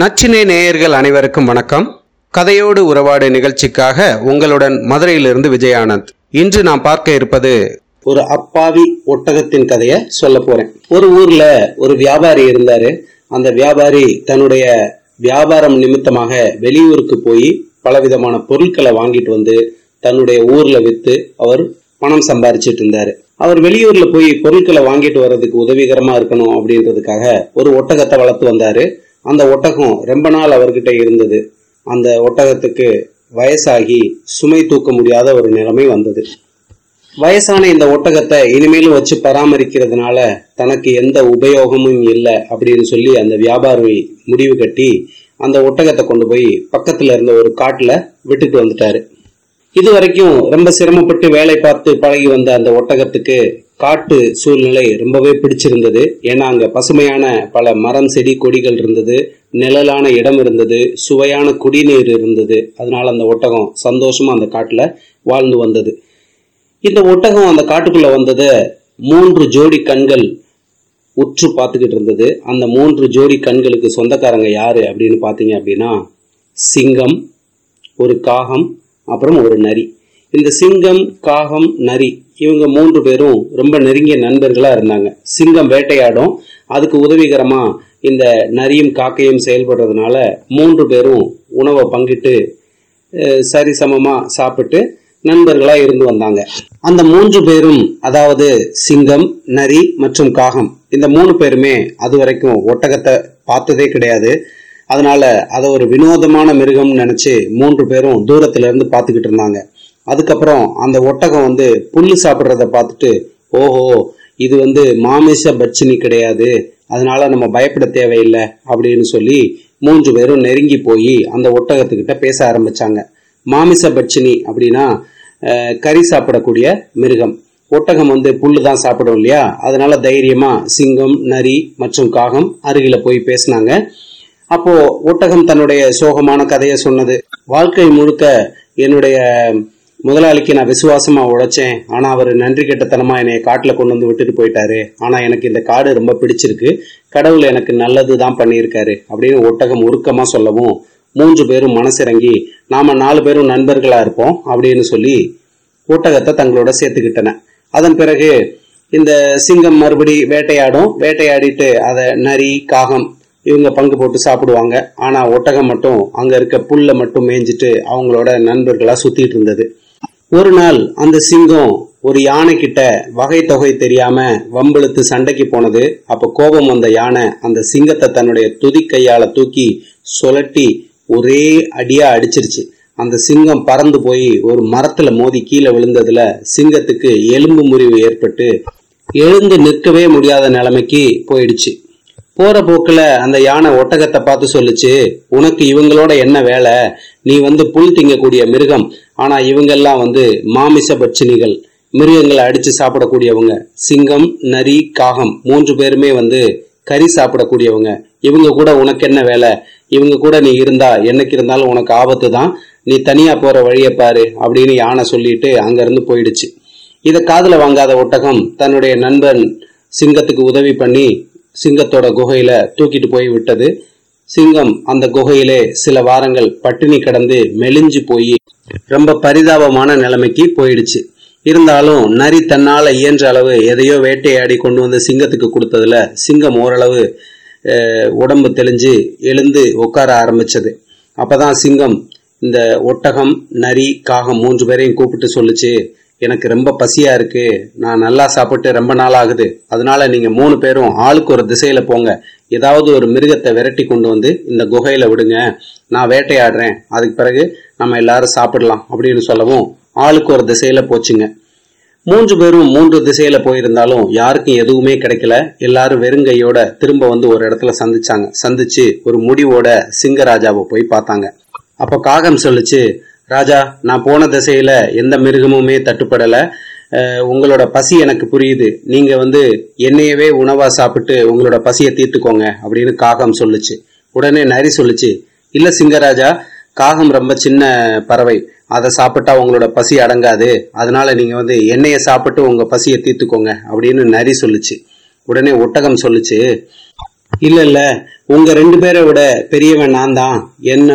நச்சினை நேயர்கள் அனைவருக்கும் வணக்கம். கதையோடு உறவாடு நிகழ்ச்சிக்காக உங்களுடன் மதுரையிலிருந்து விஜயானந்த். இன்று நாம் பார்க்க இருப்பது ஒரு அப்பாவி ஒட்டகத்தின் கதையை சொல்ல போறேன். ஒரு ஊர்ல ஒரு வியாபாரி இருந்தாரு. அந்த வியாபாரி தன்னுடைய வியாபாரம் நிமித்தமாக வெளியூருக்கு போய் பலவிதமான பொருட்களை வாங்கிட்டு வந்து தன்னுடைய ஊர்ல வித்து அவர் பணம் சம்பாரிச்சிட்டு இருந்தாரு. அவர் வெளியூர்ல போய் பொருட்களை வாங்கிட்டு வர்றதுக்கு உதவிகரமா இருக்கணும் அப்படின்றதுக்காக ஒரு ஒட்டகத்தை வளர்த்து வந்தாரு. அந்த ஒட்டகம் ரொம்ப நாள் அவர்கிட்ட இருந்தது. அந்த ஒட்டகத்துக்கு வயசாகி சுமை தூக்க முடியாத ஒரு நிலைமை வந்தது. வயசான இந்த ஒட்டகத்தை இனிமேலும் வச்சு பராமரிக்கிறதுனால தனக்கு எந்த உபயோகமும் இல்லை அப்படின்னு சொல்லி அந்த வியாபாரி முடிவு கட்டி அந்த ஒட்டகத்தை கொண்டு போய் பக்கத்துல இருந்த ஒரு காட்டுல விட்டுட்டு வந்துட்டாரு. இது வரைக்கும் ரொம்ப சிரமப்பட்டு வேலை பார்த்து பழகி வந்த அந்த ஒட்டகத்துக்கு காட்டு சூழ்நிலை ரொம்பவே பிடிச்சிருந்தது. ஏன்னா அங்க பசுமையான பல மரம் செடி கொடிகள் இருந்தது. நிழலான இடம் இருந்தது. சுவையான குடிநீர் இருந்தது. அதனால அந்த ஒட்டகம் சந்தோஷமா அந்த காட்டுல வாழ்ந்து வந்தது. இந்த ஒட்டகம் அந்த காட்டுக்குள்ள வந்தது மூன்று ஜோடி கண்கள் உற்று பார்த்துக்கிட்டு இருந்தது. அந்த மூன்று ஜோடி கண்களுக்கு சொந்தக்காரங்க யாரு அப்படின்னு பார்த்தீங்க அப்படின்னா சிங்கம் ஒரு காகம் அப்புறம் ஒரு நரி. இந்த சிங்கம் காகம் நரி இவங்க மூன்று பேரும் ரொம்ப நெருங்கிய நண்பர்களா இருந்தாங்க. சிங்கம் வேட்டையாடும். அதுக்கு உதவிகரமா இந்த நரியும் காக்கையும் செயல்படுறதுனால மூன்று பேரும் உணவை பங்கிட்டு சரிசமமாக சரிசமமா சாப்பிட்டு நண்பர்களா இருந்து வந்தாங்க. அந்த மூன்று பேரும் அதாவது சிங்கம் நரி மற்றும் காகம் இந்த மூணு பேருமே அது வரைக்கும் ஒட்டகத்தை பார்த்ததே கிடையாது. அதனால அதை ஒரு வினோதமான மிருகம்னு நினைச்சு மூன்று பேரும் தூரத்துல இருந்து பார்த்துக்கிட்டு இருந்தாங்க. அதுக்கப்புறம் அந்த ஒட்டகம் வந்து புல்லு சாப்பிட்றத பார்த்துட்டு ஓஹோ இது வந்து மாமிச பட்சினி கிடையாது. அதனால நம்ம பயப்பட தேவையில்லை அப்படின்னு சொல்லி மூன்று பேரும் நெருங்கி போய் அந்த ஒட்டகத்துக்கிட்ட பேச ஆரம்பிச்சாங்க. மாமிச பட்சினி அப்படின்னா கறி சாப்பிடக்கூடிய மிருகம். ஒட்டகம் வந்து புல்லு தான் சாப்பிடும் இல்லையா? அதனால தைரியமா சிங்கம் நரி மற்றும் காகம் அருகில போய் பேசினாங்க. அப்போ ஒட்டகம் தன்னுடைய சோகமான கதையை சொன்னது. வாழ்க்கை முழுக்க என்னுடைய முதலாளிக்கு நான் விசுவாசமா உழைச்சேன். ஆனா அவர் நன்றி கெட்டத்தனமா என்னை காட்டுல கொண்டு வந்து விட்டுட்டு போயிட்டாரு. ஆனா எனக்கு இந்த காடு ரொம்ப பிடிச்சிருக்கு. கடவுள் எனக்கு நல்லது தான் பண்ணியிருக்காரு அப்படின்னு ஒட்டகம் உருக்கமா சொல்லவும் மூன்று பேரும் மனசிறங்கி நாம நாலு பேரும் நண்பர்களா இருப்போம் அப்படின்னு சொல்லி ஒட்டகத்தை தங்களோட சேர்த்துக்கிட்டன. அதன் பிறகு இந்த சிங்கம் மறுபடி வேட்டையாடும். வேட்டையாடிட்டு அதை நரி காகம் இவங்க பங்கு போட்டு சாப்பிடுவாங்க. ஆனா ஒட்டகம் மட்டும் அங்க இருக்க புல்ல மட்டும் மேய்ஞ்சிட்டு அவங்களோட நண்பர்களா சுத்திட்டு இருந்தது. ஒரு நாள் அந்த சிங்கம் ஒரு யானை கிட்ட வகை தொகை தெரியாம வம்பிழுத்து சண்டைக்கு போனது. அப்ப கோபம் வந்த யானை அந்த சிங்கத்தை தன்னுடைய துதி கையால தூக்கி சுழட்டி ஒரே அடியா அடிச்சிருச்சு. அந்த சிங்கம் பறந்து போய் ஒரு மரத்துல மோதி கீழே விழுந்ததுல சிங்கத்துக்கு எலும்பு முறிவு ஏற்பட்டு எழுந்து நிற்கவே முடியாத நிலைமைக்கு போயிடுச்சு. போற போக்குல அந்த யானை ஒட்டகத்தை பார்த்து சொல்லுச்சு உனக்கு இவங்களோட என்ன வேலை? நீ வந்து புல் திங்கக்கூடிய மிருகம். ஆனா இவங்கெல்லாம் வந்து மாமிச பட்சினிகள். மிருகங்களை அடிச்சு சாப்பிடக்கூடியவங்க. சிங்கம் நரி காகம் மூன்று பேருமே வந்து கறி சாப்பிடக்கூடியவங்க. இவங்க கூட உனக்கு என்ன வேலை? இவங்க கூட நீ இருந்தா என்னைக்கு இருந்தாலும் உனக்கு ஆபத்து தான். நீ தனியா போற வழியை பாரு அப்படின்னு யானை சொல்லிட்டு அங்க இருந்து போயிடுச்சு. இதை காதல வாங்காத ஒட்டகம் தன்னுடைய நண்பன் சிங்கத்துக்கு உதவி பண்ணி சிங்கத்தோட குகையில தூக்கிட்டு போய் விட்டது. சிங்கம் அந்த குகையிலே சில வாரங்கள் பட்டினி கடந்து மெலிஞ்சு போய் ரொம்ப பரிதாபமான நிலைமைக்கு போயிடுச்சு. இருந்தாலும் நரி தன்னால இயன்ற அளவு எதையோ வேட்டையாடி கொண்டு வந்து சிங்கத்துக்கு கொடுத்ததுல சிங்கம் ஓரளவு உடம்பு தெளிஞ்சு எழுந்து உட்கார ஆரம்பிச்சது. அப்பதான் சிங்கம் இந்த ஒட்டகம் நரி காகம் மூன்று பேரையும் கூப்பிட்டு சொல்லுச்சு எனக்கு ரொம்ப பசியா இருக்கு. நான் நல்லா சாப்பிட்டு ரொம்ப நாள் ஆகுது. அதனால நீங்க மூணு பேரும் ஆளுக்கு ஒரு திசையில போங்க. ஏதாவது ஒரு மிருகத்தை விரட்டி கொண்டு வந்து இந்த குகையில விடுங்க. நான் வேட்டையாடுறேன். அதுக்கு பிறகு நம்ம எல்லாரும் சாப்பிடலாம் அப்படின்னு சொல்லவும் ஆளுக்கு ஒரு திசையில போச்சுங்க. மூன்று பேரும் மூன்று திசையில போயிருந்தாலும் யாருக்கும் எதுவுமே கிடைக்கல. எல்லாரும் வெறுங்கையோட திரும்ப வந்து ஒரு இடத்துல சந்திச்சாங்க. சந்திச்சு ஒரு முடிவோட சிங்கராஜாவை போய் பார்த்தாங்க. அப்ப காகம் சொல்லுச்சு ராஜா நான் போன திசையில எந்த மிருகமுமே தட்டுப்படல. உங்களோட பசி எனக்கு புரியுது. நீங்க வந்து என்னையவே உணவா சாப்பிட்டு உங்களோட பசியை தீர்த்துக்கோங்க அப்படின்னு காகம் சொல்லுச்சு. உடனே நரி சொல்லுச்சு இல்ல சிங்கராஜா காகம் ரொம்ப சின்ன பறவை. அதை சாப்பிட்டா உங்களோட பசி அடங்காது. அதனால நீங்க வந்து எண்ணெயை சாப்பிட்டு உங்க பசியை தீர்த்துக்கோங்க அப்படின்னு நரி சொல்லுச்சு. உடனே ஒட்டகம் சொல்லுச்சு இல்ல இல்ல உங்க ரெண்டு பேரை விட பெரியவன் நான் தான். என்ன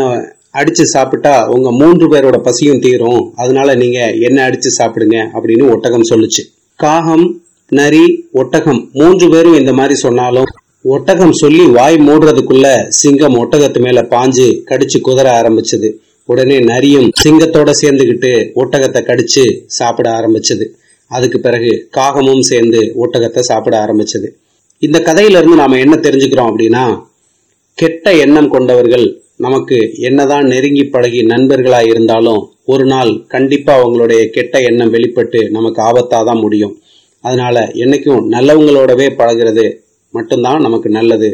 அடிச்சு சாப்பிட்டா உங்க மூன்று பேரோட பசியும் தீரும். அதனால நீங்க என்ன அடிச்சு சாப்பிடுங்க அப்படின்னு ஒட்டகம் சொல்லுச்சு. காகம் நரி ஒட்டகம் மூன்று பேரும் இந்த மாதிரி சொன்னாலும் ஒட்டகம் சொல்லி வாய் மூடுறதுக்குள்ள சிங்கம் ஒட்டகத்து மேல பாஞ்சு கடிச்சு குதிர ஆரம்பிச்சது. உடனே நரியும் சிங்கத்தோட சேர்ந்துகிட்டு ஒட்டகத்தை கடிச்சு சாப்பிட ஆரம்பிச்சது. அதுக்கு பிறகு காகமும் சேர்ந்து ஒட்டகத்தை சாப்பிட ஆரம்பிச்சது. இந்த கதையில இருந்து நாம என்ன தெரிஞ்சுக்கிறோம் அப்படின்னா கெட்ட எண்ணம் கொண்டவர்கள் நமக்கு என்னதான் நெருங்கி பழகி நண்பர்களா இருந்தாலும் ஒரு நாள் கண்டிப்பா அவங்களுடைய கெட்ட எண்ணம் வெளிப்பட்டு நமக்கு ஆபத்தாக தான் முடியும். அதனால என்னைக்கும் நல்லவங்களோடவே பழகிறது மட்டும்தான் நமக்கு நல்லது.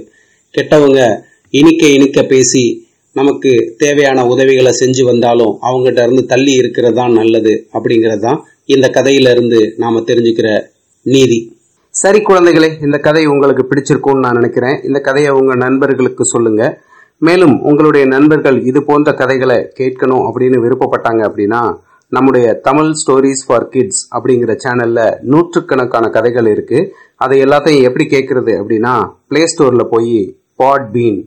கெட்டவங்க இனிக்க இனிக்க பேசி நமக்கு தேவையான உதவிகளை செஞ்சு வந்தாலும் அவங்ககிட்ட இருந்து தள்ளி இருக்கிறது தான் நல்லது அப்படிங்கிறது தான் இந்த கதையிலிருந்து நாம் நாம தெரிஞ்சுக்கிற நீதி. சரி குழந்தைகளே இந்த கதை உங்களுக்கு பிடிச்சிருக்கும்னு நான் நினைக்கிறேன். இந்த கதையை உங்கள் நண்பர்களுக்கு சொல்லுங்கள் மேலும் உங்களுடைய நண்பர்கள் இது போன்ற கதைகளை கேட்கணும் அப்படின்னு விருப்பப்பட்டாங்க அப்படின்னா நம்முடைய தமிழ் ஸ்டோரிஸ் ஃபார் கிட்ஸ் அப்படிங்கிற சேனல்ல நூற்றுக்கணக்கான கதைகள் இருக்கு. அதை எல்லாத்தையும் எப்படி கேட்கறது அப்படின்னா பிளே ஸ்டோர்ல போய் Podbean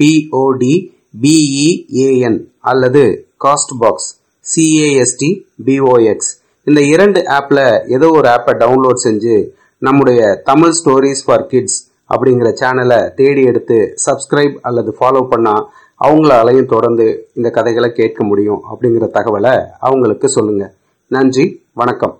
P O D B E A N அல்லது Castbox C A S T B O X இந்த இரண்டு ஆப்ல ஏதோ ஒரு ஆப்பை டவுன்லோட் செஞ்சு நம்முடைய தமிழ் ஸ்டோரிஸ் ஃபார் கிட்ஸ் அப்படிங்கிற சேனலை தேடி எடுத்து சப்ஸ்கிரைப் அல்லது ஃபாலோ பண்ணால் அவங்களாலையும் தொடர்ந்து இந்த கதைகளை கேட்க முடியும் அப்படிங்கிற தகவலை அவங்களுக்கு சொல்லுங்கள் நன்றி வணக்கம்.